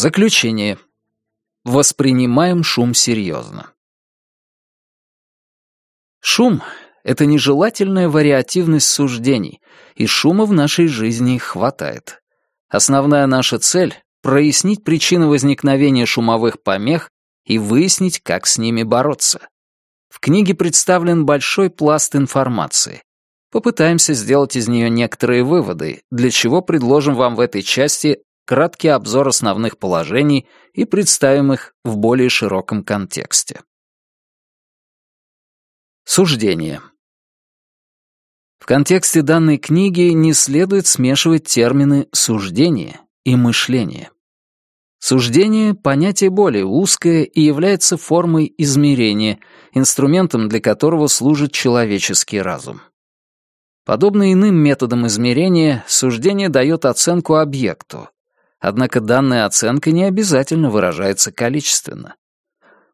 Заключение. Воспринимаем шум серьезно. Шум — это нежелательная вариативность суждений, и шума в нашей жизни хватает. Основная наша цель — прояснить причины возникновения шумовых помех и выяснить, как с ними бороться. В книге представлен большой пласт информации. Попытаемся сделать из нее некоторые выводы, для чего предложим вам в этой части краткий обзор основных положений и представим их в более широком контексте. Суждение. В контексте данной книги не следует смешивать термины «суждение» и «мышление». Суждение — понятие более узкое и является формой измерения, инструментом для которого служит человеческий разум. Подобно иным методам измерения, суждение дает оценку объекту. Однако данная оценка не обязательно выражается количественно.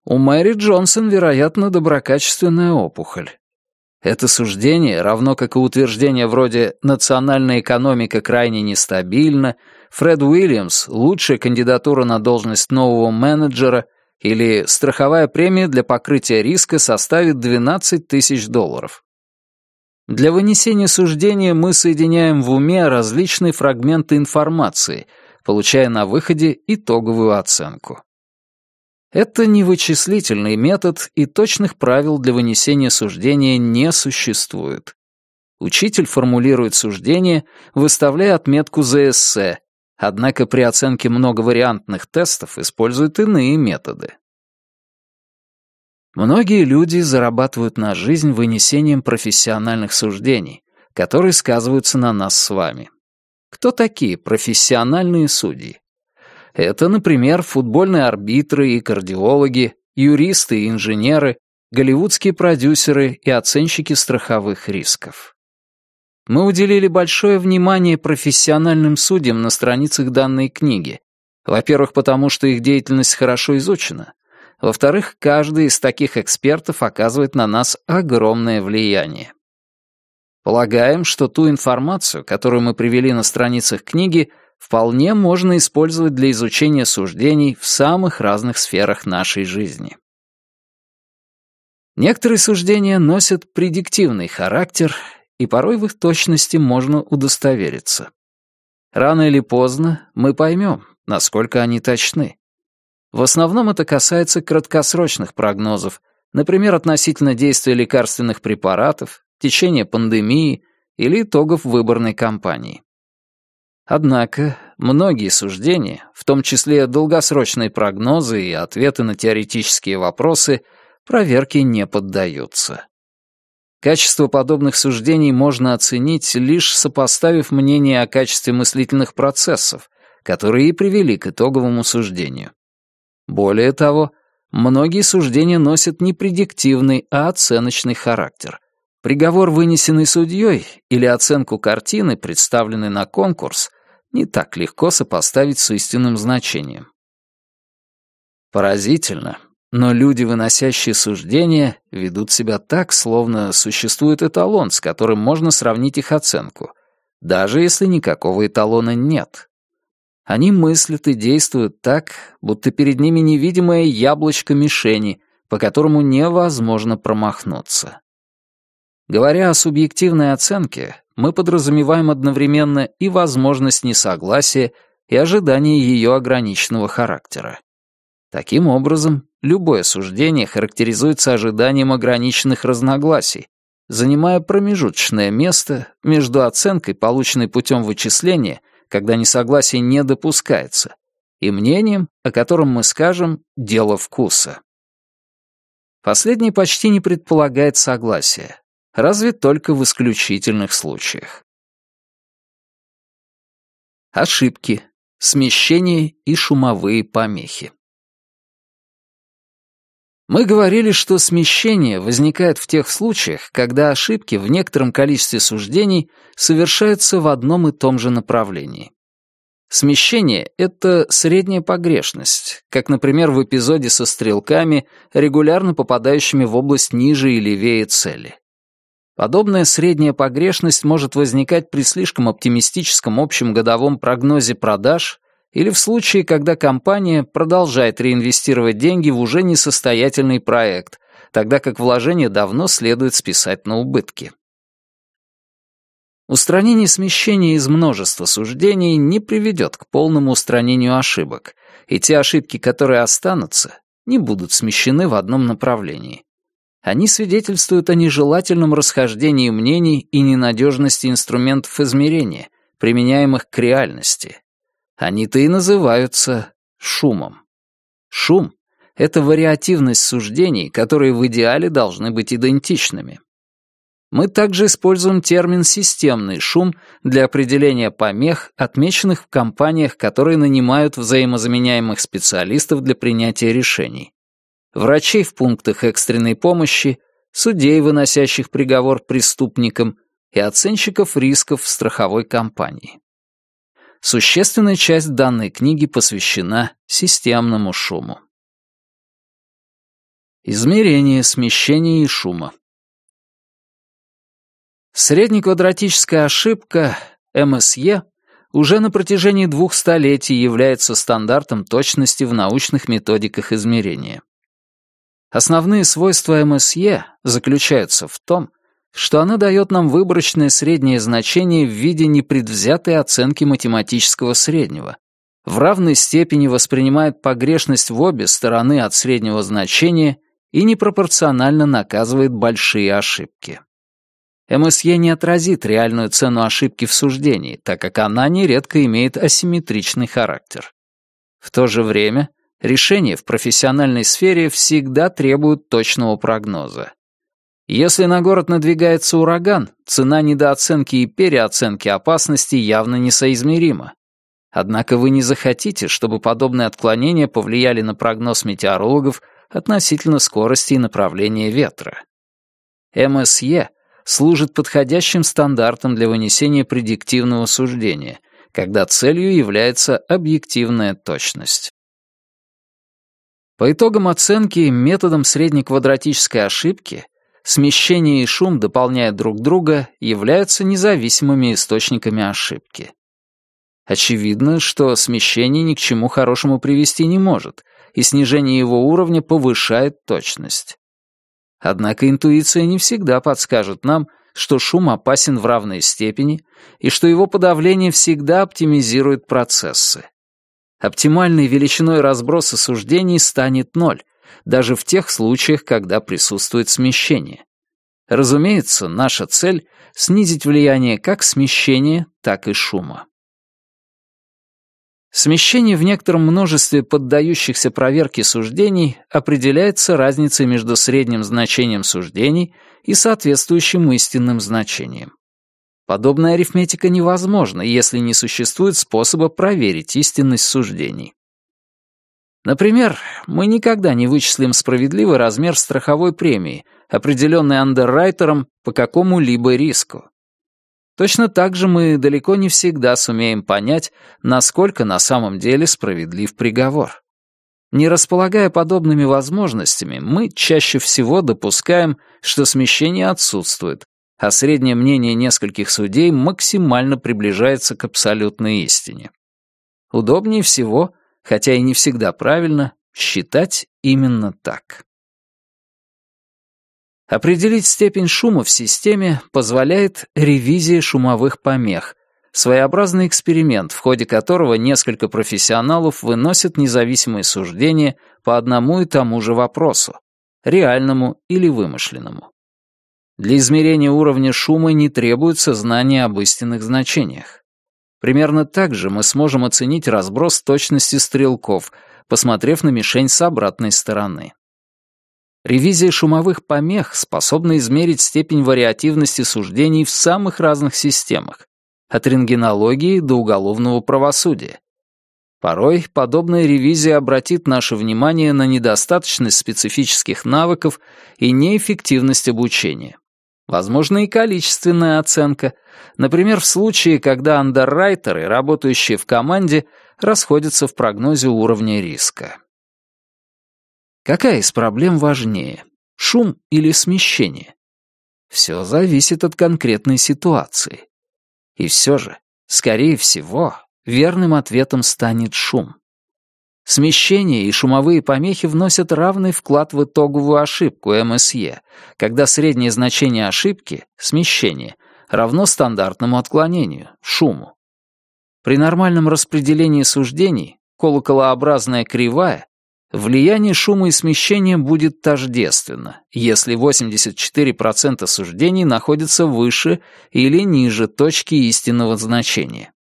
У Мэри Джонсон, вероятно, доброкачественная опухоль. Это суждение, равно как и утверждение вроде «национальная экономика крайне нестабильна», «Фред Уильямс — лучшая кандидатура на должность нового менеджера» или «страховая премия для покрытия риска составит 12 тысяч долларов». Для вынесения суждения мы соединяем в уме различные фрагменты информации, получая на выходе итоговую оценку. Это не вычислительный метод, и точных правил для вынесения суждения не существует. Учитель формулирует суждение, выставляя отметку за эссе, однако при оценке многовариантных тестов использует иные методы. Многие люди зарабатывают на жизнь вынесением профессиональных суждений, которые сказываются на нас с вами. Кто такие профессиональные судьи? Это, например, футбольные арбитры и кардиологи, юристы и инженеры, голливудские продюсеры и оценщики страховых рисков. Мы уделили большое внимание профессиональным судьям на страницах данной книги. Во-первых, потому что их деятельность хорошо изучена. Во-вторых, каждый из таких экспертов оказывает на нас огромное влияние. Полагаем, что ту информацию, которую мы привели на страницах книги, вполне можно использовать для изучения суждений в самых разных сферах нашей жизни. Некоторые суждения носят предиктивный характер, и порой в их точности можно удостовериться. Рано или поздно мы поймем, насколько они точны. В основном это касается краткосрочных прогнозов, например, относительно действия лекарственных препаратов, течения пандемии или итогов выборной кампании. Однако многие суждения, в том числе долгосрочные прогнозы и ответы на теоретические вопросы, проверке не поддаются. Качество подобных суждений можно оценить, лишь сопоставив мнение о качестве мыслительных процессов, которые и привели к итоговому суждению. Более того, многие суждения носят не предиктивный, а оценочный характер. Приговор, вынесенный судьей, или оценку картины, представленной на конкурс, не так легко сопоставить с истинным значением. Поразительно, но люди, выносящие суждения, ведут себя так, словно существует эталон, с которым можно сравнить их оценку, даже если никакого эталона нет. Они мыслят и действуют так, будто перед ними невидимое яблочко мишени, по которому невозможно промахнуться. Говоря о субъективной оценке, мы подразумеваем одновременно и возможность несогласия, и ожидание ее ограниченного характера. Таким образом, любое суждение характеризуется ожиданием ограниченных разногласий, занимая промежуточное место между оценкой, полученной путем вычисления, когда несогласие не допускается, и мнением, о котором мы скажем «дело вкуса». Последний почти не предполагает согласия, разве только в исключительных случаях. Ошибки, смещение и шумовые помехи. Мы говорили, что смещение возникает в тех случаях, когда ошибки в некотором количестве суждений совершаются в одном и том же направлении. Смещение — это средняя погрешность, как, например, в эпизоде со стрелками, регулярно попадающими в область ниже и левее цели. Подобная средняя погрешность может возникать при слишком оптимистическом общем годовом прогнозе продаж или в случае, когда компания продолжает реинвестировать деньги в уже несостоятельный проект, тогда как вложение давно следует списать на убытки. Устранение смещения из множества суждений не приведет к полному устранению ошибок, и те ошибки, которые останутся, не будут смещены в одном направлении. Они свидетельствуют о нежелательном расхождении мнений и ненадежности инструментов измерения, применяемых к реальности. Они-то и называются шумом. Шум — это вариативность суждений, которые в идеале должны быть идентичными. Мы также используем термин «системный шум» для определения помех, отмеченных в компаниях, которые нанимают взаимозаменяемых специалистов для принятия решений врачей в пунктах экстренной помощи, судей, выносящих приговор преступникам, и оценщиков рисков в страховой компании. Существенная часть данной книги посвящена системному шуму. Измерение смещения и шума. Среднеквадратическая ошибка, МСЕ, уже на протяжении двух столетий является стандартом точности в научных методиках измерения. Основные свойства МСЕ заключаются в том, что она дает нам выборочное среднее значение в виде непредвзятой оценки математического среднего, в равной степени воспринимает погрешность в обе стороны от среднего значения и непропорционально наказывает большие ошибки. МСЕ не отразит реальную цену ошибки в суждении, так как она нередко имеет асимметричный характер. В то же время решения в профессиональной сфере всегда требуют точного прогноза. Если на город надвигается ураган, цена недооценки и переоценки опасности явно несоизмерима. Однако вы не захотите, чтобы подобные отклонения повлияли на прогноз метеорологов относительно скорости и направления ветра. МСЕ служит подходящим стандартом для вынесения предиктивного суждения, когда целью является объективная точность. По итогам оценки методом среднеквадратической ошибки смещение и шум, дополняя друг друга, являются независимыми источниками ошибки. Очевидно, что смещение ни к чему хорошему привести не может, и снижение его уровня повышает точность. Однако интуиция не всегда подскажет нам, что шум опасен в равной степени и что его подавление всегда оптимизирует процессы. Оптимальной величиной разброса суждений станет ноль, даже в тех случаях, когда присутствует смещение. Разумеется, наша цель — снизить влияние как смещения, так и шума. Смещение в некотором множестве поддающихся проверке суждений определяется разницей между средним значением суждений и соответствующим истинным значением. Подобная арифметика невозможна, если не существует способа проверить истинность суждений. Например, мы никогда не вычислим справедливый размер страховой премии, определенной андеррайтером по какому-либо риску. Точно так же мы далеко не всегда сумеем понять, насколько на самом деле справедлив приговор. Не располагая подобными возможностями, мы чаще всего допускаем, что смещение отсутствует, а среднее мнение нескольких судей максимально приближается к абсолютной истине. Удобнее всего, хотя и не всегда правильно, считать именно так. Определить степень шума в системе позволяет ревизия шумовых помех, своеобразный эксперимент, в ходе которого несколько профессионалов выносят независимые суждения по одному и тому же вопросу, реальному или вымышленному. Для измерения уровня шума не требуется знание об истинных значениях. Примерно так же мы сможем оценить разброс точности стрелков, посмотрев на мишень с обратной стороны. Ревизия шумовых помех способна измерить степень вариативности суждений в самых разных системах, от рентгенологии до уголовного правосудия. Порой подобная ревизия обратит наше внимание на недостаточность специфических навыков и неэффективность обучения. Возможно и количественная оценка, например, в случае, когда андеррайтеры, работающие в команде, расходятся в прогнозе уровня риска. Какая из проблем важнее, шум или смещение? Все зависит от конкретной ситуации. И все же, скорее всего, верным ответом станет шум. Смещение и шумовые помехи вносят равный вклад в итоговую ошибку МСЕ, когда среднее значение ошибки, смещение, равно стандартному отклонению, шуму. При нормальном распределении суждений, колоколообразная кривая, влияние шума и смещения будет тождественно, если 84% суждений находятся выше или ниже точки истинного значения.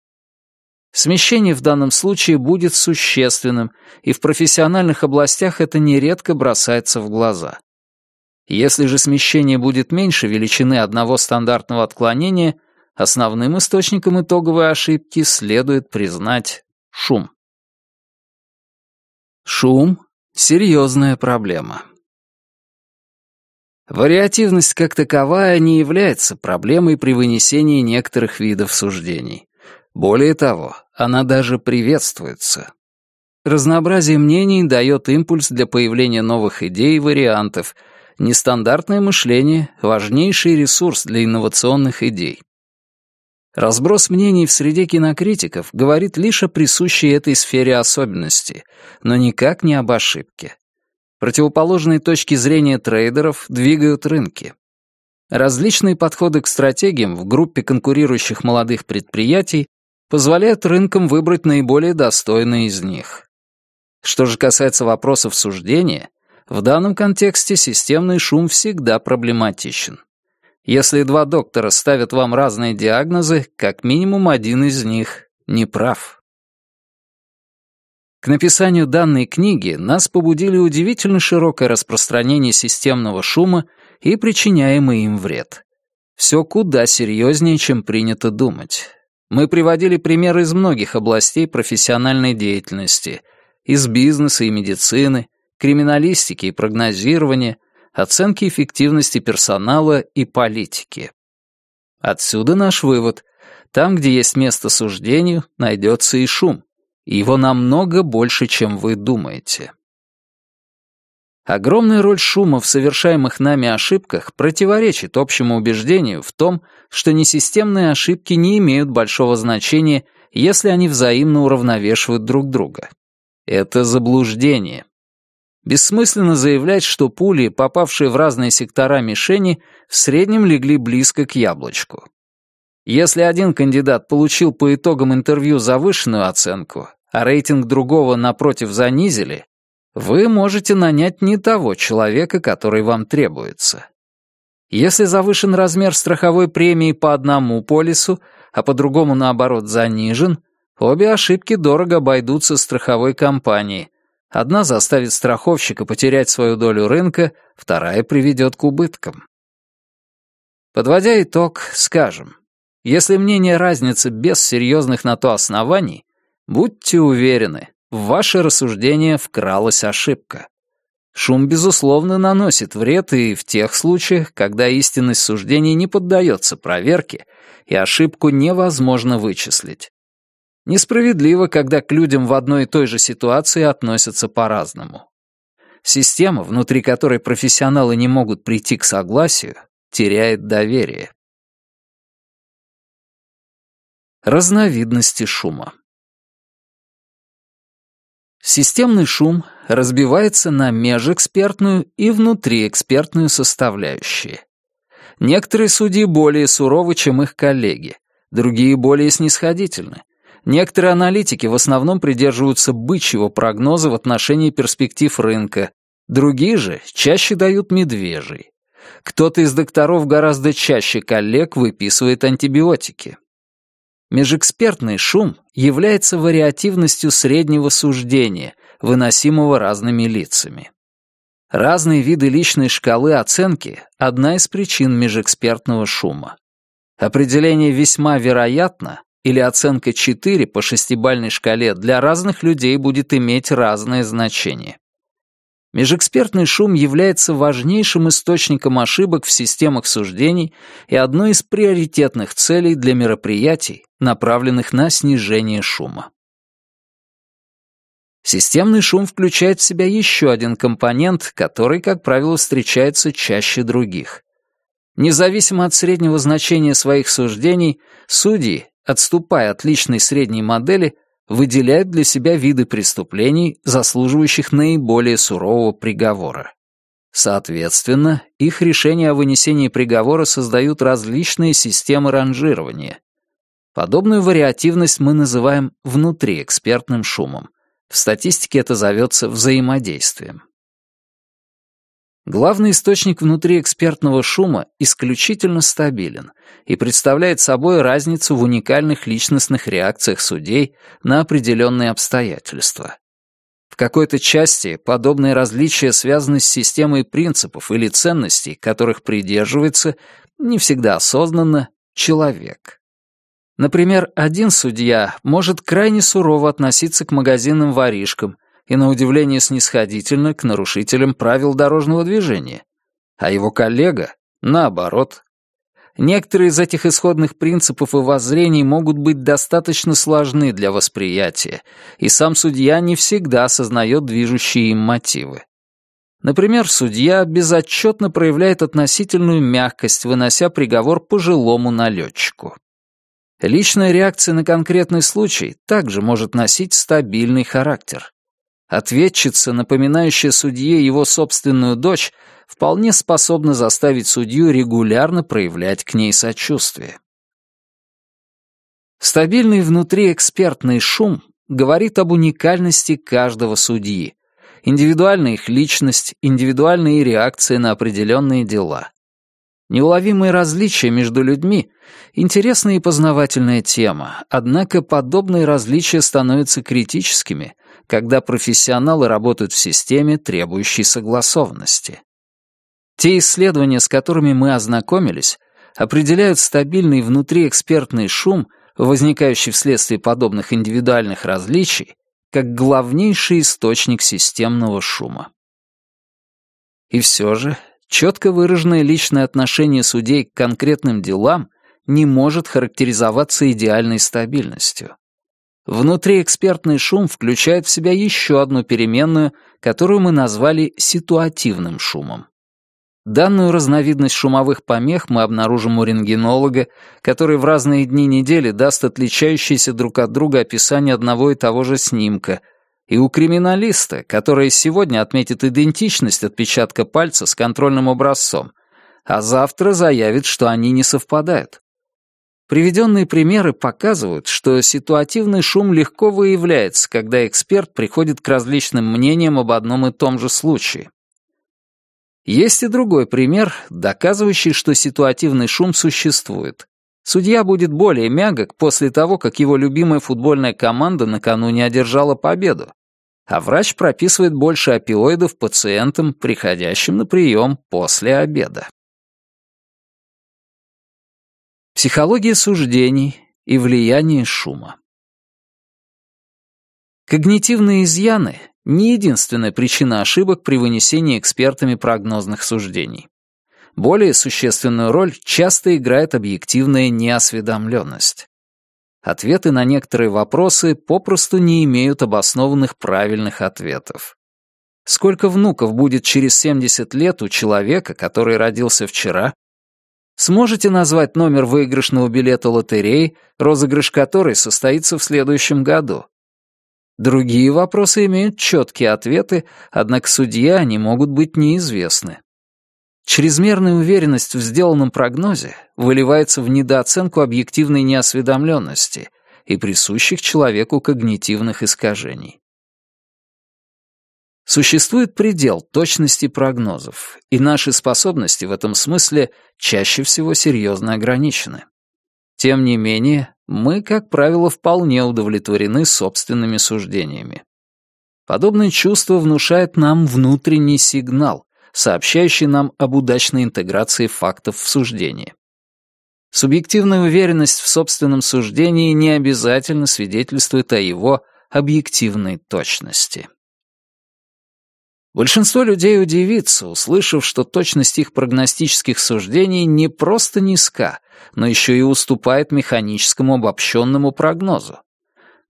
Смещение в данном случае будет существенным, и в профессиональных областях это нередко бросается в глаза. Если же смещение будет меньше величины одного стандартного отклонения, основным источником итоговой ошибки следует признать шум. Шум — серьезная проблема. Вариативность как таковая не является проблемой при вынесении некоторых видов суждений. Более того, она даже приветствуется. Разнообразие мнений дает импульс для появления новых идей и вариантов. Нестандартное мышление — важнейший ресурс для инновационных идей. Разброс мнений в среде кинокритиков говорит лишь о присущей этой сфере особенности, но никак не об ошибке. Противоположные точки зрения трейдеров двигают рынки. Различные подходы к стратегиям в группе конкурирующих молодых предприятий позволяют рынкам выбрать наиболее достойные из них. Что же касается вопросов суждения, в данном контексте системный шум всегда проблематичен. Если два доктора ставят вам разные диагнозы, как минимум один из них не прав. К написанию данной книги нас побудили удивительно широкое распространение системного шума и причиняемый им вред. Все куда серьезнее, чем принято думать. Мы приводили примеры из многих областей профессиональной деятельности, из бизнеса и медицины, криминалистики и прогнозирования, оценки эффективности персонала и политики. Отсюда наш вывод. Там, где есть место суждению, найдется и шум. Его намного больше, чем вы думаете. Огромная роль шума в совершаемых нами ошибках противоречит общему убеждению в том, что несистемные ошибки не имеют большого значения, если они взаимно уравновешивают друг друга. Это заблуждение. Бессмысленно заявлять, что пули, попавшие в разные сектора мишени, в среднем легли близко к яблочку. Если один кандидат получил по итогам интервью завышенную оценку, а рейтинг другого, напротив, занизили, вы можете нанять не того человека, который вам требуется. Если завышен размер страховой премии по одному полису, а по другому, наоборот, занижен, обе ошибки дорого обойдутся страховой компании. Одна заставит страховщика потерять свою долю рынка, вторая приведет к убыткам. Подводя итог, скажем, если мнение разницы без серьезных на то оснований, будьте уверены, в ваше рассуждение вкралась ошибка. Шум, безусловно, наносит вред и в тех случаях, когда истинность суждений не поддается проверке, и ошибку невозможно вычислить. Несправедливо, когда к людям в одной и той же ситуации относятся по-разному. Система, внутри которой профессионалы не могут прийти к согласию, теряет доверие. Разновидности шума. Системный шум разбивается на межэкспертную и внутриэкспертную составляющие. Некоторые судьи более суровы, чем их коллеги, другие более снисходительны. Некоторые аналитики в основном придерживаются бычьего прогноза в отношении перспектив рынка, другие же чаще дают медвежий. Кто-то из докторов гораздо чаще коллег выписывает антибиотики. Межэкспертный шум является вариативностью среднего суждения, выносимого разными лицами. Разные виды личной шкалы оценки — одна из причин межэкспертного шума. Определение «весьма вероятно» или оценка 4 по шестибальной шкале для разных людей будет иметь разное значение. Межэкспертный шум является важнейшим источником ошибок в системах суждений и одной из приоритетных целей для мероприятий, направленных на снижение шума. Системный шум включает в себя еще один компонент, который, как правило, встречается чаще других. Независимо от среднего значения своих суждений, судьи отступая от личной средней модели, выделяют для себя виды преступлений, заслуживающих наиболее сурового приговора. Соответственно, их решения о вынесении приговора создают различные системы ранжирования. Подобную вариативность мы называем внутриэкспертным шумом. В статистике это зовется взаимодействием. Главный источник внутриэкспертного шума исключительно стабилен и представляет собой разницу в уникальных личностных реакциях судей на определенные обстоятельства. В какой-то части подобные различия связаны с системой принципов или ценностей, которых придерживается, не всегда осознанно, человек. Например, один судья может крайне сурово относиться к магазинным воришкам и, на удивление снисходительно, к нарушителям правил дорожного движения, а его коллега, наоборот, Некоторые из этих исходных принципов и воззрений могут быть достаточно сложны для восприятия, и сам судья не всегда осознает движущие им мотивы. Например, судья безотчетно проявляет относительную мягкость, вынося приговор пожилому налетчику. Личная реакция на конкретный случай также может носить стабильный характер. Ответчица, напоминающая судье его собственную дочь, вполне способна заставить судью регулярно проявлять к ней сочувствие. Стабильный внутриэкспертный шум говорит об уникальности каждого судьи, индивидуальная их личность, индивидуальные реакции на определенные дела. Неуловимые различия между людьми — интересная и познавательная тема, однако подобные различия становятся критическими, когда профессионалы работают в системе, требующей согласованности. Те исследования, с которыми мы ознакомились, определяют стабильный внутриэкспертный шум, возникающий вследствие подобных индивидуальных различий, как главнейший источник системного шума. И все же, четко выраженное личное отношение судей к конкретным делам не может характеризоваться идеальной стабильностью. Внутриэкспертный шум включает в себя еще одну переменную, которую мы назвали ситуативным шумом. Данную разновидность шумовых помех мы обнаружим у рентгенолога, который в разные дни недели даст отличающиеся друг от друга описание одного и того же снимка, и у криминалиста, который сегодня отметит идентичность отпечатка пальца с контрольным образцом, а завтра заявит, что они не совпадают. Приведенные примеры показывают, что ситуативный шум легко выявляется, когда эксперт приходит к различным мнениям об одном и том же случае. Есть и другой пример, доказывающий, что ситуативный шум существует. Судья будет более мягок после того, как его любимая футбольная команда накануне одержала победу, а врач прописывает больше опиоидов пациентам, приходящим на прием после обеда. Психология суждений и влияние шума. Когнитивные изъяны не единственная причина ошибок при вынесении экспертами прогнозных суждений. Более существенную роль часто играет объективная неосведомленность. Ответы на некоторые вопросы попросту не имеют обоснованных правильных ответов. Сколько внуков будет через 70 лет у человека, который родился вчера? Сможете назвать номер выигрышного билета лотереи, розыгрыш которой состоится в следующем году? Другие вопросы имеют четкие ответы, однако судье они могут быть неизвестны. Чрезмерная уверенность в сделанном прогнозе выливается в недооценку объективной неосведомленности и присущих человеку когнитивных искажений. Существует предел точности прогнозов, и наши способности в этом смысле чаще всего серьезно ограничены. Тем не менее, мы, как правило, вполне удовлетворены собственными суждениями. Подобное чувство внушает нам внутренний сигнал, сообщающий нам об удачной интеграции фактов в суждение. Субъективная уверенность в собственном суждении не обязательно свидетельствует о его объективной точности. Большинство людей удивится, услышав, что точность их прогностических суждений не просто низка, но еще и уступает механическому обобщенному прогнозу.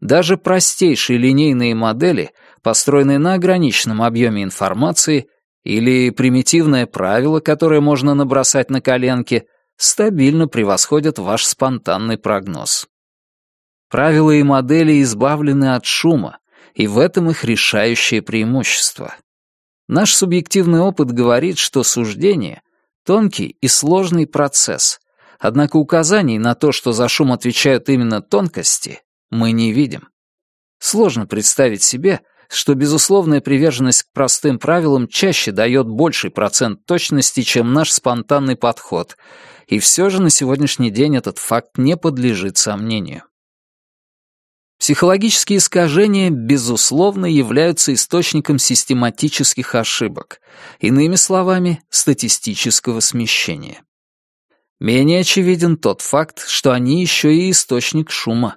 Даже простейшие линейные модели, построенные на ограниченном объеме информации, или примитивное правило, которое можно набросать на коленке, стабильно превосходят ваш спонтанный прогноз. Правила и модели избавлены от шума, и в этом их решающее преимущество. Наш субъективный опыт говорит, что суждение — тонкий и сложный процесс, однако указаний на то, что за шум отвечают именно тонкости, мы не видим. Сложно представить себе, что безусловная приверженность к простым правилам чаще дает больший процент точности, чем наш спонтанный подход, и все же на сегодняшний день этот факт не подлежит сомнению. Психологические искажения, безусловно, являются источником систематических ошибок, иными словами, статистического смещения. Менее очевиден тот факт, что они еще и источник шума.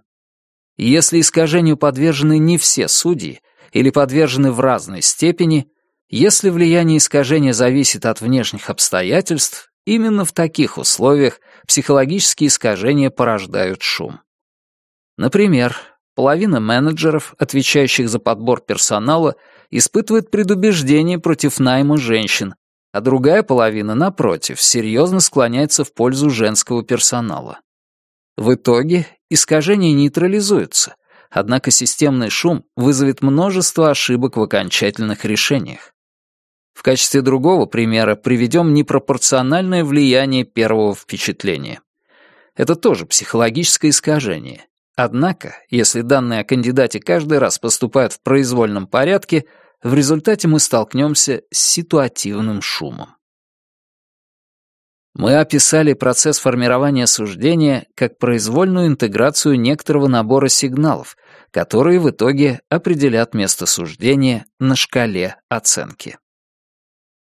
Если искажению подвержены не все судьи или подвержены в разной степени, если влияние искажения зависит от внешних обстоятельств, именно в таких условиях психологические искажения порождают шум. Например, половина менеджеров, отвечающих за подбор персонала, испытывает предубеждение против найма женщин, а другая половина, напротив, серьезно склоняется в пользу женского персонала. В итоге искажения нейтрализуются, однако системный шум вызовет множество ошибок в окончательных решениях. В качестве другого примера приведем непропорциональное влияние первого впечатления. Это тоже психологическое искажение. Однако, если данные о кандидате каждый раз поступают в произвольном порядке, в результате мы столкнемся с ситуативным шумом. Мы описали процесс формирования суждения как произвольную интеграцию некоторого набора сигналов, которые в итоге определят место суждения на шкале оценки.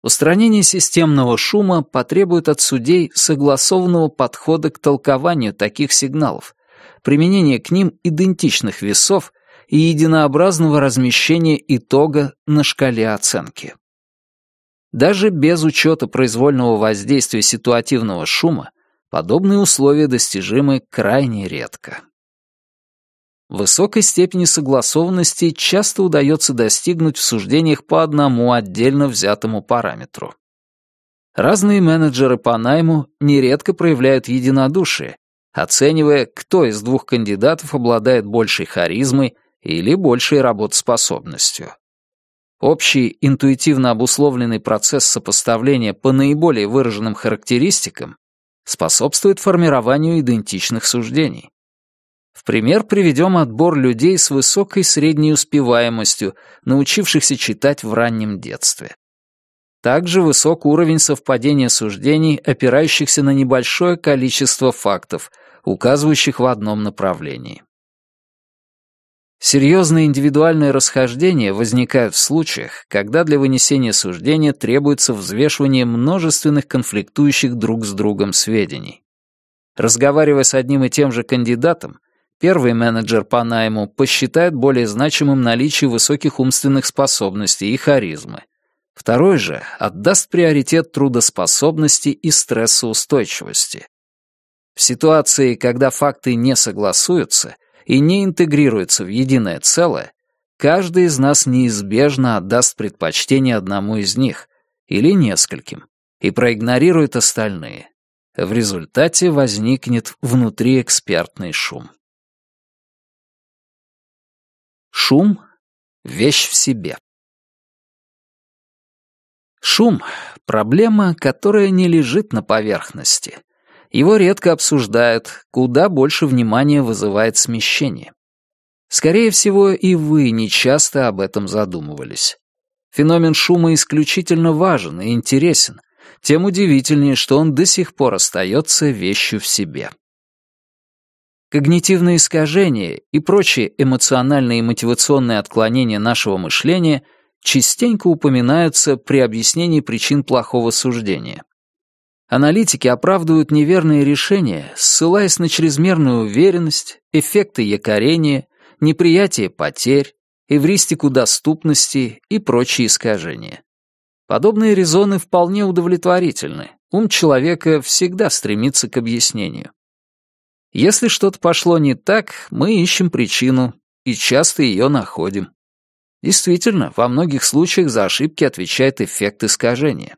Устранение системного шума потребует от судей согласованного подхода к толкованию таких сигналов, применения к ним идентичных весов и единообразного размещения итога на шкале оценки. Даже без учета произвольного воздействия ситуативного шума подобные условия достижимы крайне редко. Высокой степени согласованности часто удается достигнуть в суждениях по одному отдельно взятому параметру. Разные менеджеры по найму нередко проявляют единодушие, оценивая, кто из двух кандидатов обладает большей харизмой или большей работоспособностью. Общий интуитивно обусловленный процесс сопоставления по наиболее выраженным характеристикам способствует формированию идентичных суждений. В пример приведем отбор людей с высокой средней успеваемостью, научившихся читать в раннем детстве. Также высок уровень совпадения суждений, опирающихся на небольшое количество фактов, указывающих в одном направлении. Серьезные индивидуальные расхождения возникают в случаях, когда для вынесения суждения требуется взвешивание множественных конфликтующих друг с другом сведений. Разговаривая с одним и тем же кандидатом, первый менеджер по найму посчитает более значимым наличие высоких умственных способностей и харизмы. Второй же отдаст приоритет трудоспособности и стрессоустойчивости. В ситуации, когда факты не согласуются, и не интегрируется в единое целое, каждый из нас неизбежно отдаст предпочтение одному из них или нескольким и проигнорирует остальные. В результате возникнет внутриэкспертный шум. Шум — вещь в себе. Шум — проблема, которая не лежит на поверхности — его редко обсуждают, куда больше внимания вызывает смещение. Скорее всего, и вы не часто об этом задумывались. Феномен шума исключительно важен и интересен, тем удивительнее, что он до сих пор остается вещью в себе. Когнитивные искажения и прочие эмоциональные и мотивационные отклонения нашего мышления частенько упоминаются при объяснении причин плохого суждения. Аналитики оправдывают неверные решения, ссылаясь на чрезмерную уверенность, эффекты якорения, неприятие потерь, эвристику доступности и прочие искажения. Подобные резоны вполне удовлетворительны. Ум человека всегда стремится к объяснению. Если что-то пошло не так, мы ищем причину и часто ее находим. Действительно, во многих случаях за ошибки отвечает эффект искажения.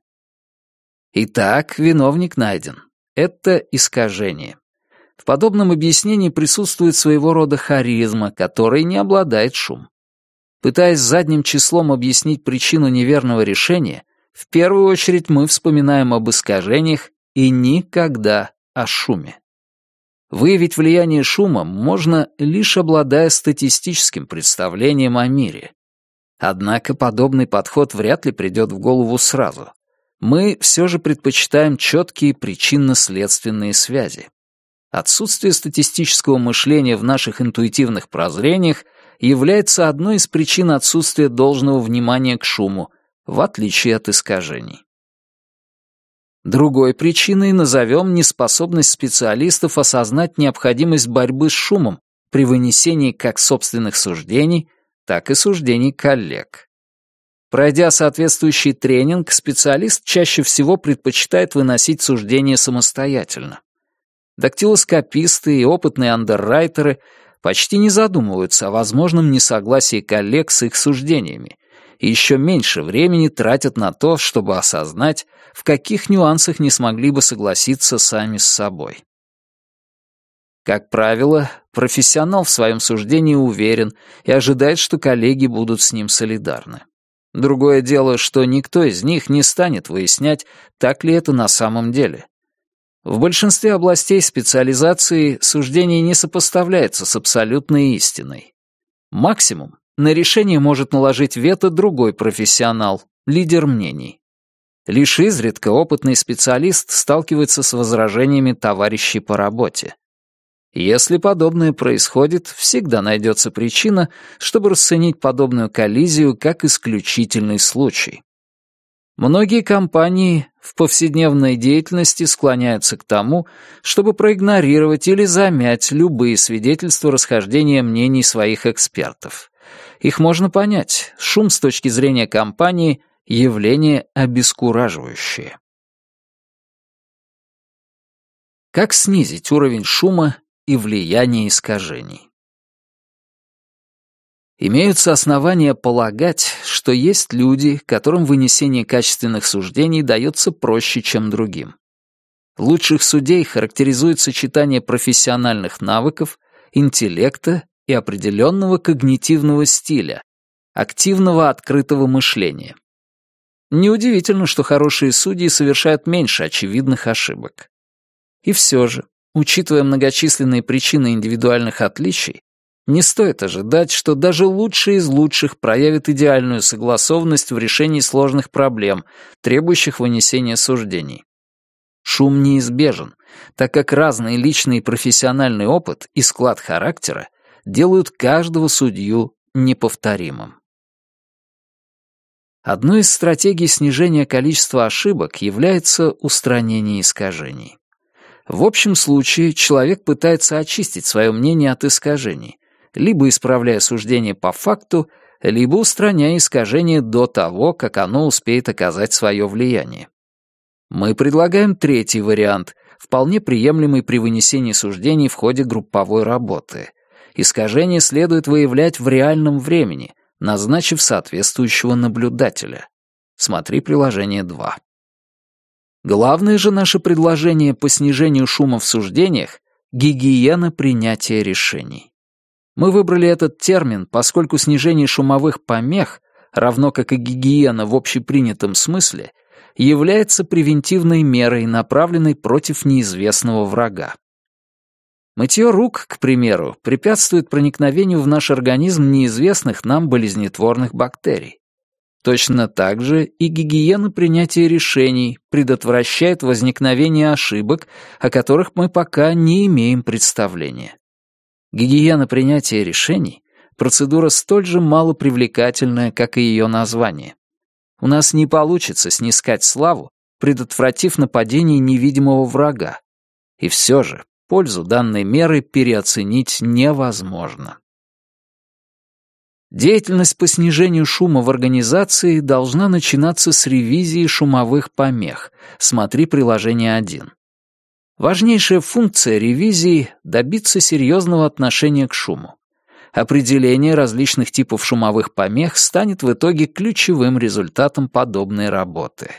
Итак, виновник найден. Это искажение. В подобном объяснении присутствует своего рода харизма, которой не обладает шум. Пытаясь задним числом объяснить причину неверного решения, в первую очередь мы вспоминаем об искажениях и никогда о шуме. Выявить влияние шума можно, лишь обладая статистическим представлением о мире. Однако подобный подход вряд ли придет в голову сразу. Мы все же предпочитаем четкие причинно-следственные связи. Отсутствие статистического мышления в наших интуитивных прозрениях является одной из причин отсутствия должного внимания к шуму, в отличие от искажений. Другой причиной назовем неспособность специалистов осознать необходимость борьбы с шумом при вынесении как собственных суждений, так и суждений коллег. Пройдя соответствующий тренинг, специалист чаще всего предпочитает выносить суждения самостоятельно. Дактилоскописты и опытные андеррайтеры почти не задумываются о возможном несогласии коллег с их суждениями и еще меньше времени тратят на то, чтобы осознать, в каких нюансах не смогли бы согласиться сами с собой. Как правило, профессионал в своем суждении уверен и ожидает, что коллеги будут с ним солидарны. Другое дело, что никто из них не станет выяснять, так ли это на самом деле. В большинстве областей специализации суждение не сопоставляется с абсолютной истиной. Максимум на решение может наложить вето другой профессионал, лидер мнений. Лишь изредка опытный специалист сталкивается с возражениями товарищей по работе. Если подобное происходит, всегда найдется причина, чтобы расценить подобную коллизию как исключительный случай. Многие компании в повседневной деятельности склоняются к тому, чтобы проигнорировать или замять любые свидетельства расхождения мнений своих экспертов. Их можно понять, шум с точки зрения компании — явление обескураживающее. Как снизить уровень шума и влияние искажений? Имеются основания полагать, что есть люди, которым вынесение качественных суждений дается проще, чем другим. Лучших судей характеризует сочетание профессиональных навыков, интеллекта и определенного когнитивного стиля, активного открытого мышления. Неудивительно, что хорошие судьи совершают меньше очевидных ошибок. И все же, учитывая многочисленные причины индивидуальных отличий, не стоит ожидать, что даже лучшие из лучших проявят идеальную согласованность в решении сложных проблем, требующих вынесения суждений. Шум неизбежен, так как разный личный и профессиональный опыт и склад характера делают каждого судью неповторимым. Одной из стратегий снижения количества ошибок является устранение искажений. В общем случае человек пытается очистить свое мнение от искажений, либо исправляя суждение по факту, либо устраняя искажение до того, как оно успеет оказать свое влияние. Мы предлагаем третий вариант, вполне приемлемый при вынесении суждений в ходе групповой работы. Искажение следует выявлять в реальном времени, назначив соответствующего наблюдателя. Смотри приложение 2. Главное же наше предложение по снижению шума в суждениях — гигиена принятия решений. Мы выбрали этот термин, поскольку снижение шумовых помех, равно как и гигиена в общепринятом смысле, является превентивной мерой, направленной против неизвестного врага. Мытье рук, к примеру, препятствует проникновению в наш организм неизвестных нам болезнетворных бактерий. Точно так же и гигиена принятия решений предотвращает возникновение ошибок, о которых мы пока не имеем представления. Гигиена принятия решений — процедура столь же малопривлекательная, как и ее название. У нас не получится снискать славу, предотвратив нападение невидимого врага. И все же пользу данной меры переоценить невозможно. Деятельность по снижению шума в организации должна начинаться с ревизии шумовых помех. Смотри приложение 1. Важнейшая функция ревизии — добиться серьезного отношения к шуму. Определение различных типов шумовых помех станет в итоге ключевым результатом подобной работы.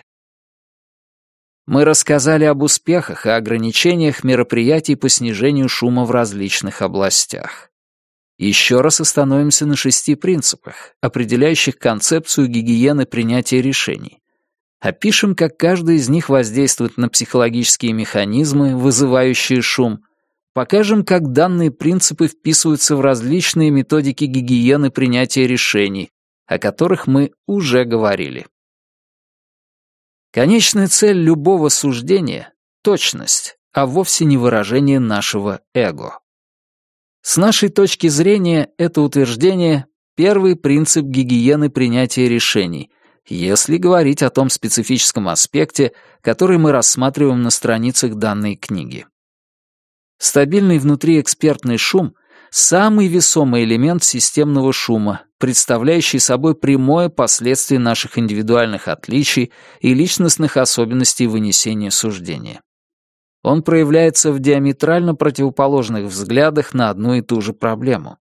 Мы рассказали об успехах и ограничениях мероприятий по снижению шума в различных областях. Еще раз остановимся на шести принципах, определяющих концепцию гигиены принятия решений. Опишем, как каждый из них воздействует на психологические механизмы, вызывающие шум. Покажем, как данные принципы вписываются в различные методики гигиены принятия решений, о которых мы уже говорили. Конечная цель любого суждения — точность, а вовсе не выражение нашего эго. С нашей точки зрения, это утверждение — первый принцип гигиены принятия решений, если говорить о том специфическом аспекте, который мы рассматриваем на страницах данной книги. Стабильный внутриэкспертный шум — самый весомый элемент системного шума, представляющий собой прямое последствие наших индивидуальных отличий и личностных особенностей вынесения суждения он проявляется в диаметрально противоположных взглядах на одну и ту же проблему.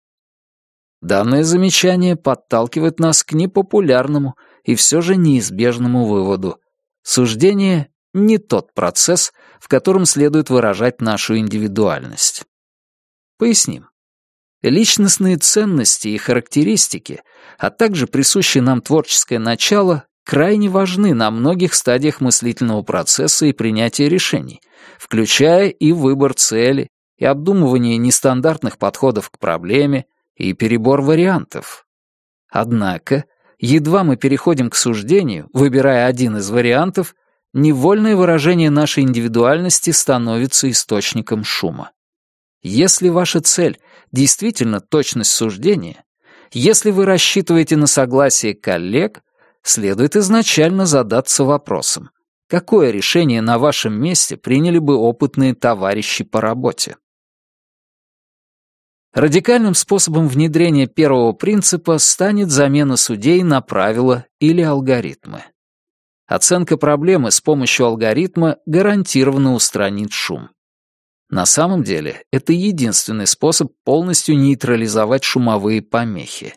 Данное замечание подталкивает нас к непопулярному и все же неизбежному выводу. Суждение — не тот процесс, в котором следует выражать нашу индивидуальность. Поясним. Личностные ценности и характеристики, а также присущее нам творческое начало, крайне важны на многих стадиях мыслительного процесса и принятия решений, включая и выбор цели, и обдумывание нестандартных подходов к проблеме, и перебор вариантов. Однако, едва мы переходим к суждению, выбирая один из вариантов, невольное выражение нашей индивидуальности становится источником шума. Если ваша цель действительно точность суждения, если вы рассчитываете на согласие коллег, следует изначально задаться вопросом, какое решение на вашем месте приняли бы опытные товарищи по работе? Радикальным способом внедрения первого принципа станет замена судей на правила или алгоритмы. Оценка проблемы с помощью алгоритма гарантированно устранит шум. На самом деле, это единственный способ полностью нейтрализовать шумовые помехи.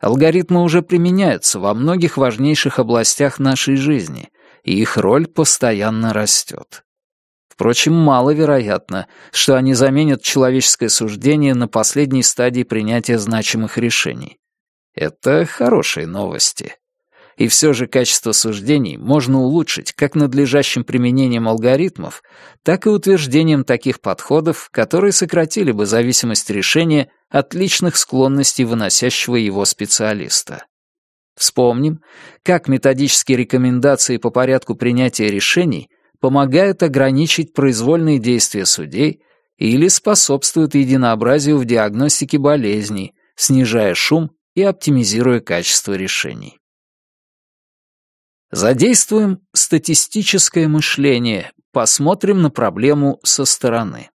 Алгоритмы уже применяются во многих важнейших областях нашей жизни, и их роль постоянно растет. Впрочем, маловероятно, что они заменят человеческое суждение на последней стадии принятия значимых решений. Это хорошие новости. И все же качество суждений можно улучшить как надлежащим применением алгоритмов, так и утверждением таких подходов, которые сократили бы зависимость решения от личных склонностей выносящего его специалиста. Вспомним, как методические рекомендации по порядку принятия решений помогают ограничить произвольные действия судей или способствуют единообразию в диагностике болезней, снижая шум и оптимизируя качество решений. Задействуем статистическое мышление, посмотрим на проблему со стороны.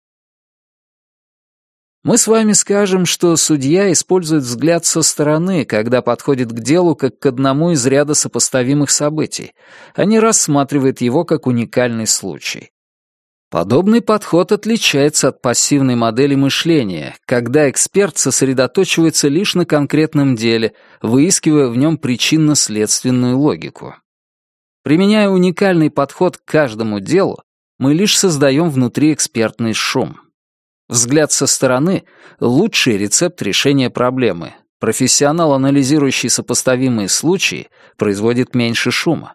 Мы с вами скажем, что судья использует взгляд со стороны, когда подходит к делу как к одному из ряда сопоставимых событий, а не рассматривает его как уникальный случай. Подобный подход отличается от пассивной модели мышления, когда эксперт сосредоточивается лишь на конкретном деле, выискивая в нем причинно-следственную логику. Применяя уникальный подход к каждому делу, мы лишь создаем внутри экспертный шум. Взгляд со стороны — лучший рецепт решения проблемы. Профессионал, анализирующий сопоставимые случаи, производит меньше шума.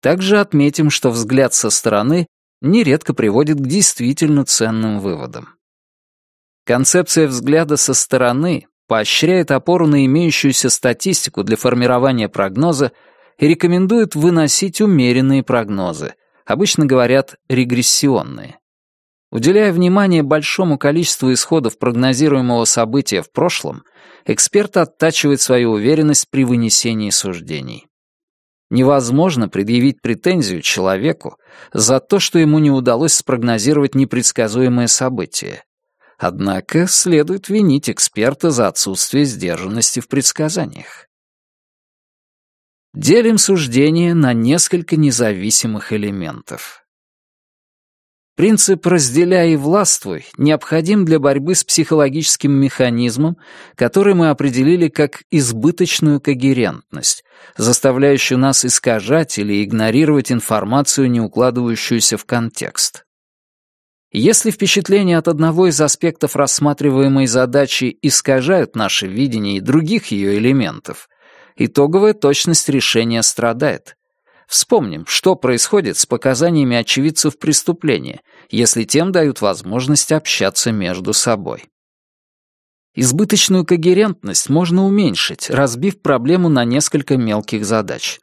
Также отметим, что взгляд со стороны нередко приводит к действительно ценным выводам. Концепция взгляда со стороны поощряет опору на имеющуюся статистику для формирования прогноза и рекомендует выносить умеренные прогнозы, обычно говорят регрессионные. Уделяя внимание большому количеству исходов прогнозируемого события в прошлом, эксперт оттачивает свою уверенность при вынесении суждений. Невозможно предъявить претензию человеку за то, что ему не удалось спрогнозировать непредсказуемое событие. Однако следует винить эксперта за отсутствие сдержанности в предсказаниях. Делим суждение на несколько независимых элементов. Принцип «разделяй и властвуй» необходим для борьбы с психологическим механизмом, который мы определили как избыточную когерентность, заставляющую нас искажать или игнорировать информацию, не укладывающуюся в контекст. Если впечатления от одного из аспектов рассматриваемой задачи искажают наше видение и других ее элементов, итоговая точность решения страдает. Вспомним, что происходит с показаниями очевидцев преступления, если тем дают возможность общаться между собой. Избыточную когерентность можно уменьшить, разбив проблему на несколько мелких задач.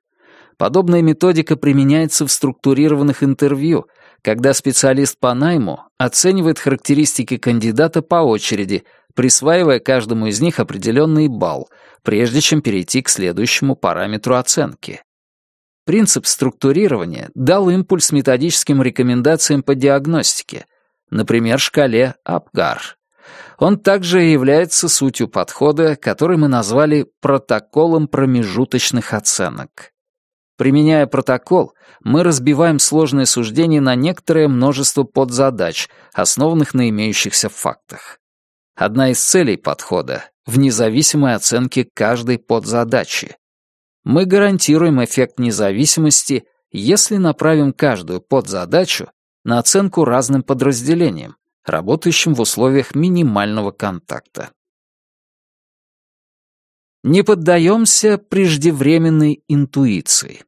Подобная методика применяется в структурированных интервью, когда специалист по найму оценивает характеристики кандидата по очереди, присваивая каждому из них определенный балл, прежде чем перейти к следующему параметру оценки. Принцип структурирования дал импульс методическим рекомендациям по диагностике, например, шкале Апгар. Он также является сутью подхода, который мы назвали протоколом промежуточных оценок. Применяя протокол, мы разбиваем сложное суждение на некоторое множество подзадач, основанных на имеющихся фактах. Одна из целей подхода — в независимой оценке каждой подзадачи. Мы гарантируем эффект независимости, если направим каждую подзадачу на оценку разным подразделениям, работающим в условиях минимального контакта. Не поддаемся преждевременной интуиции.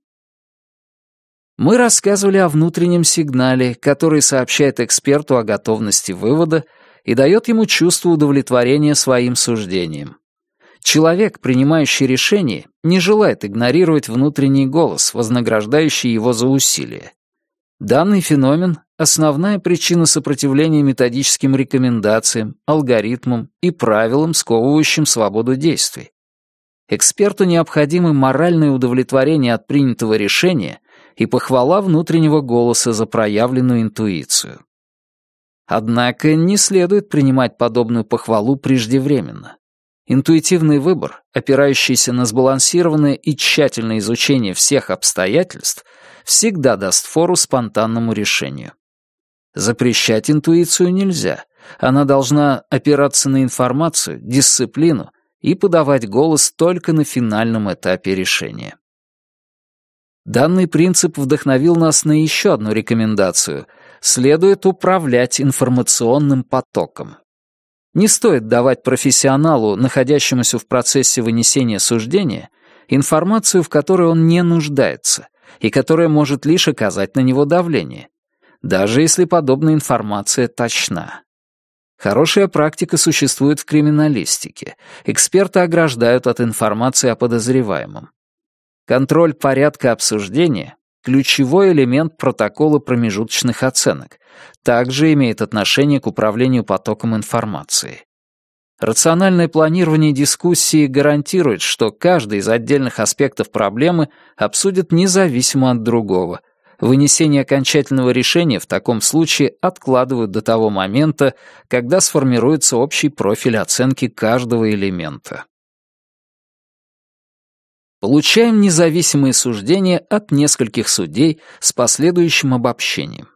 Мы рассказывали о внутреннем сигнале, который сообщает эксперту о готовности вывода и дает ему чувство удовлетворения своим суждением. Человек, принимающий решение, не желает игнорировать внутренний голос, вознаграждающий его за усилия. Данный феномен — основная причина сопротивления методическим рекомендациям, алгоритмам и правилам, сковывающим свободу действий. Эксперту необходимы моральное удовлетворение от принятого решения и похвала внутреннего голоса за проявленную интуицию. Однако не следует принимать подобную похвалу преждевременно. Интуитивный выбор, опирающийся на сбалансированное и тщательное изучение всех обстоятельств, всегда даст фору спонтанному решению. Запрещать интуицию нельзя. Она должна опираться на информацию, дисциплину и подавать голос только на финальном этапе решения. Данный принцип вдохновил нас на еще одну рекомендацию — следует управлять информационным потоком. Не стоит давать профессионалу, находящемуся в процессе вынесения суждения, информацию, в которой он не нуждается и которая может лишь оказать на него давление, даже если подобная информация точна. Хорошая практика существует в криминалистике. Эксперты ограждают от информации о подозреваемом. Контроль порядка обсуждения ключевой элемент протокола промежуточных оценок, также имеет отношение к управлению потоком информации. Рациональное планирование дискуссии гарантирует, что каждый из отдельных аспектов проблемы обсудит независимо от другого. Вынесение окончательного решения в таком случае откладывают до того момента, когда сформируется общий профиль оценки каждого элемента. Получаем независимые суждения от нескольких судей с последующим обобщением.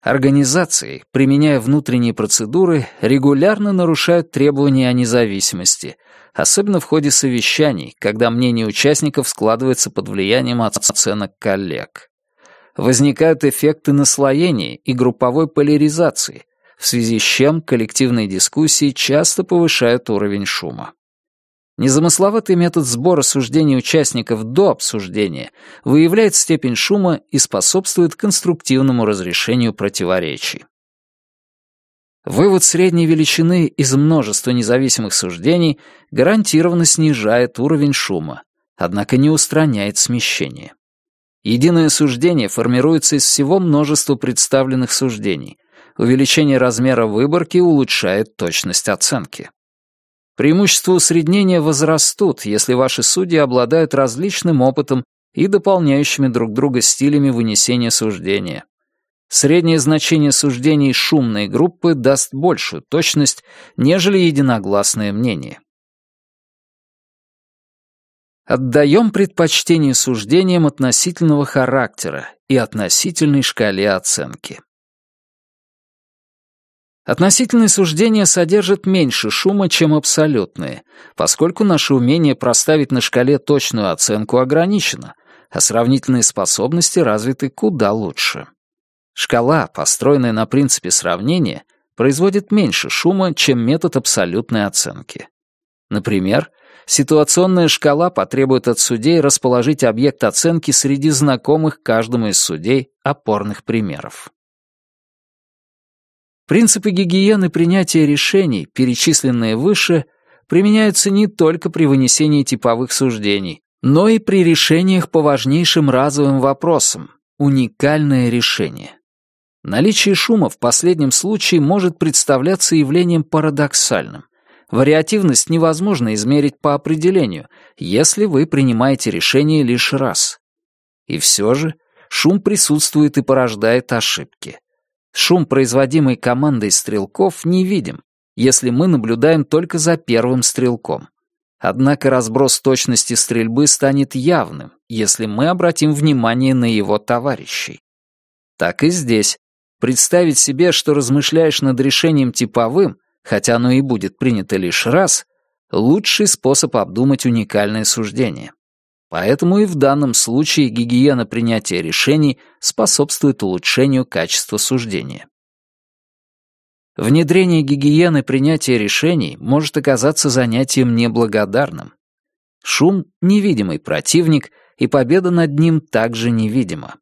Организации, применяя внутренние процедуры, регулярно нарушают требования о независимости, особенно в ходе совещаний, когда мнение участников складывается под влиянием оценок коллег. Возникают эффекты наслоения и групповой поляризации, в связи с чем коллективные дискуссии часто повышают уровень шума. Незамысловатый метод сбора суждений участников до обсуждения выявляет степень шума и способствует конструктивному разрешению противоречий. Вывод средней величины из множества независимых суждений гарантированно снижает уровень шума, однако не устраняет смещение. Единое суждение формируется из всего множества представленных суждений. Увеличение размера выборки улучшает точность оценки. Преимущества усреднения возрастут, если ваши судьи обладают различным опытом и дополняющими друг друга стилями вынесения суждения. Среднее значение суждений шумной группы даст большую точность, нежели единогласное мнение. Отдаем предпочтение суждениям относительного характера и относительной шкале оценки. Относительные суждения содержат меньше шума, чем абсолютные, поскольку наше умение проставить на шкале точную оценку ограничено, а сравнительные способности развиты куда лучше. Шкала, построенная на принципе сравнения, производит меньше шума, чем метод абсолютной оценки. Например, ситуационная шкала потребует от судей расположить объект оценки среди знакомых каждому из судей опорных примеров. Принципы гигиены принятия решений, перечисленные выше, применяются не только при вынесении типовых суждений, но и при решениях по важнейшим разовым вопросам. Уникальное решение. Наличие шума в последнем случае может представляться явлением парадоксальным. Вариативность невозможно измерить по определению, если вы принимаете решение лишь раз. И все же шум присутствует и порождает ошибки. Шум, производимый командой стрелков, не видим, если мы наблюдаем только за первым стрелком. Однако разброс точности стрельбы станет явным, если мы обратим внимание на его товарищей. Так и здесь. Представить себе, что размышляешь над решением типовым, хотя оно и будет принято лишь раз, лучший способ обдумать уникальное суждение. Поэтому и в данном случае гигиена принятия решений способствует улучшению качества суждения. Внедрение гигиены принятия решений может оказаться занятием неблагодарным. Шум — невидимый противник, и победа над ним также невидима.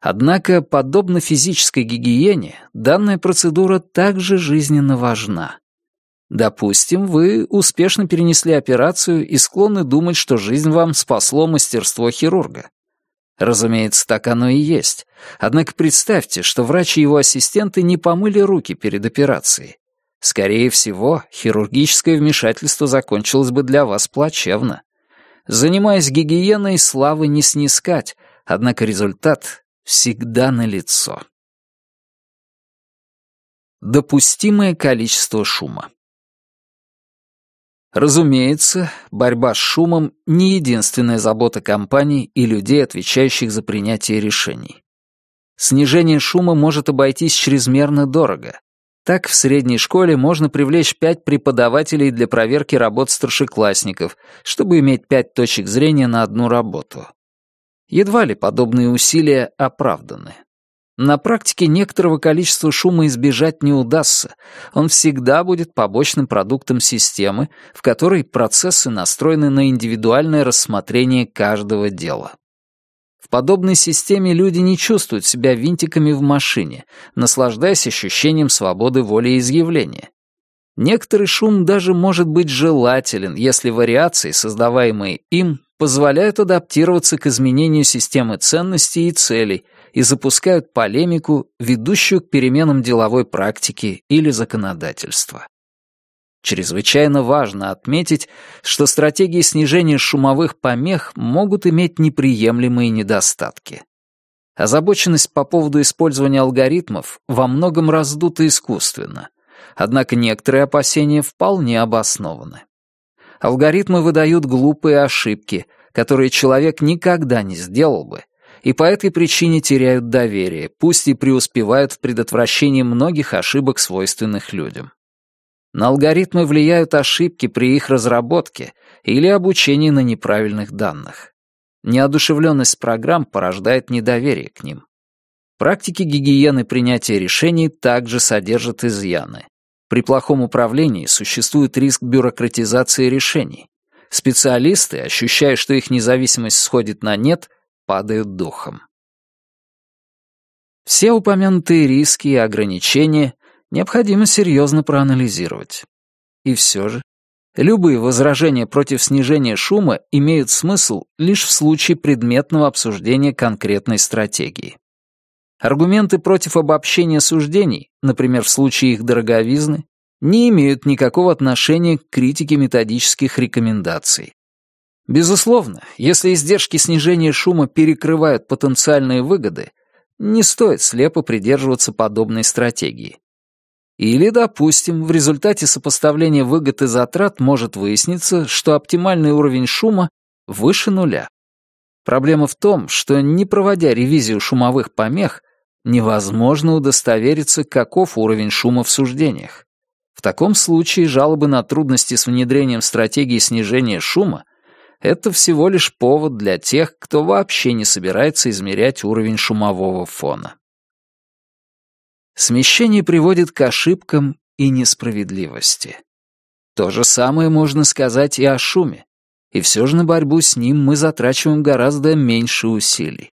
Однако, подобно физической гигиене, данная процедура также жизненно важна. Допустим, вы успешно перенесли операцию и склонны думать, что жизнь вам спасло мастерство хирурга. Разумеется, так оно и есть. Однако представьте, что врач и его ассистенты не помыли руки перед операцией. Скорее всего, хирургическое вмешательство закончилось бы для вас плачевно. Занимаясь гигиеной, славы не снискать, однако результат всегда налицо. Допустимое количество шума. Разумеется, борьба с шумом — не единственная забота компаний и людей, отвечающих за принятие решений. Снижение шума может обойтись чрезмерно дорого. Так, в средней школе можно привлечь пять преподавателей для проверки работ старшеклассников, чтобы иметь пять точек зрения на одну работу. Едва ли подобные усилия оправданы. На практике некоторого количества шума избежать не удастся. Он всегда будет побочным продуктом системы, в которой процессы настроены на индивидуальное рассмотрение каждого дела. В подобной системе люди не чувствуют себя винтиками в машине, наслаждаясь ощущением свободы волеизъявления. Некоторый шум даже может быть желателен, если вариации, создаваемые им, позволяют адаптироваться к изменению системы ценностей и целей, и запускают полемику, ведущую к переменам деловой практики или законодательства. Чрезвычайно важно отметить, что стратегии снижения шумовых помех могут иметь неприемлемые недостатки. Озабоченность по поводу использования алгоритмов во многом раздута искусственно, однако некоторые опасения вполне обоснованы. Алгоритмы выдают глупые ошибки, которые человек никогда не сделал бы, и по этой причине теряют доверие, пусть и преуспевают в предотвращении многих ошибок, свойственных людям. На алгоритмы влияют ошибки при их разработке или обучении на неправильных данных. Неодушевленность программ порождает недоверие к ним. Практики гигиены принятия решений также содержат изъяны. При плохом управлении существует риск бюрократизации решений. Специалисты, ощущая, что их независимость сходит на нет, падают духом. Все упомянутые риски и ограничения необходимо серьезно проанализировать. И все же, любые возражения против снижения шума имеют смысл лишь в случае предметного обсуждения конкретной стратегии. Аргументы против обобщения суждений, например, в случае их дороговизны, не имеют никакого отношения к критике методических рекомендаций. Безусловно, если издержки снижения шума перекрывают потенциальные выгоды, не стоит слепо придерживаться подобной стратегии. Или, допустим, в результате сопоставления выгод и затрат может выясниться, что оптимальный уровень шума выше нуля. Проблема в том, что не проводя ревизию шумовых помех, невозможно удостовериться, каков уровень шума в суждениях. В таком случае жалобы на трудности с внедрением стратегии снижения шума — это всего лишь повод для тех, кто вообще не собирается измерять уровень шумового фона. Смещение приводит к ошибкам и несправедливости. То же самое можно сказать и о шуме, и все же на борьбу с ним мы затрачиваем гораздо меньше усилий.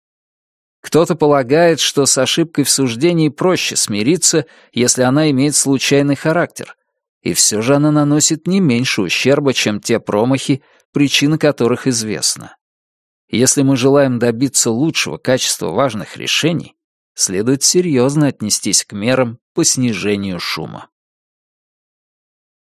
Кто-то полагает, что с ошибкой в суждении проще смириться, если она имеет случайный характер, и все же она наносит не меньше ущерба, чем те промахи, причина которых известна. Если мы желаем добиться лучшего качества важных решений, следует серьезно отнестись к мерам по снижению шума.